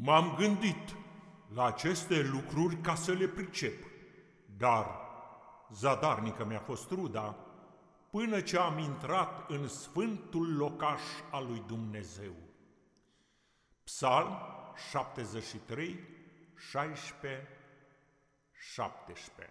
M-am gândit la aceste lucruri ca să le pricep, dar zadarnică mi-a fost truda până ce am intrat în sfântul locaș al lui Dumnezeu. Psalm 73, 16, 17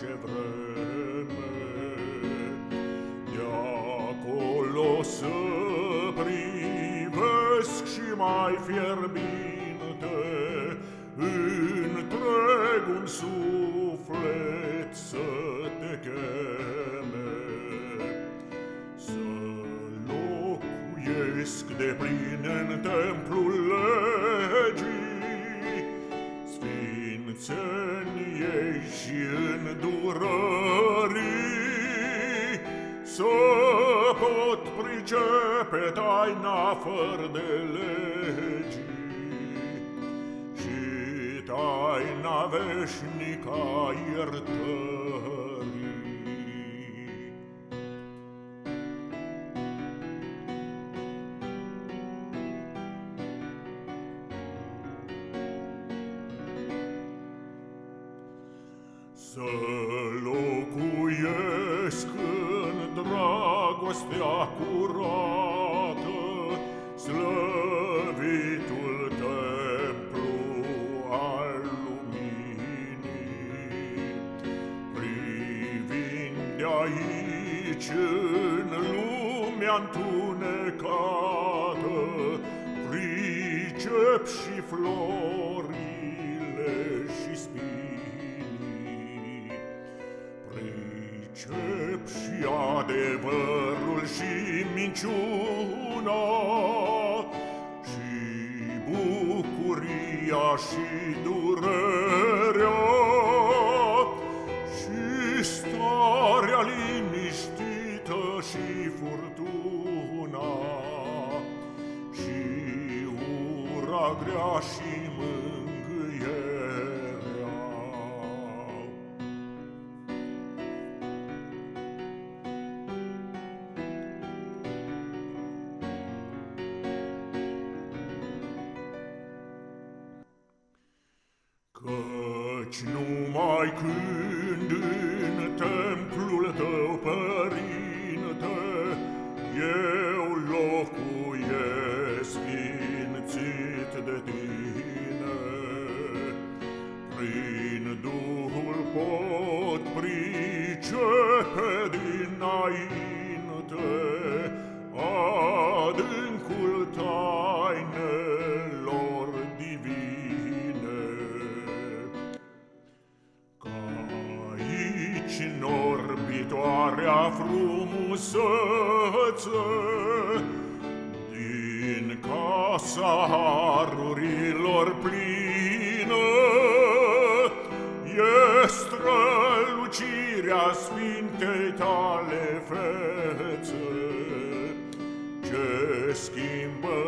orice vreme. De acolo să privesc și mai fierbinte întregul suflet să te cheme. locuiesc de plin în templul legii, Sfințeniei și îndurării, Să pot pricepe taina fără de legii Și taina veșnică a iertării. Să locuiesc în dragostea curată, Slăvitul templu al luminii. Privind de aici în lumea întunecată, Pricep și florile și spinii. Pricep și adevărul și minciuna Și bucuria și durerea Și starea liniștită și furtuna Și ura grea și Căci numai când în templul tău, Părinte, Eu locuiesc sfințit de tine, Prin Duhul pot orbitoarea frumusețe Din casa harurilor plină E strălucirea sfintei tale fețe Ce schimbă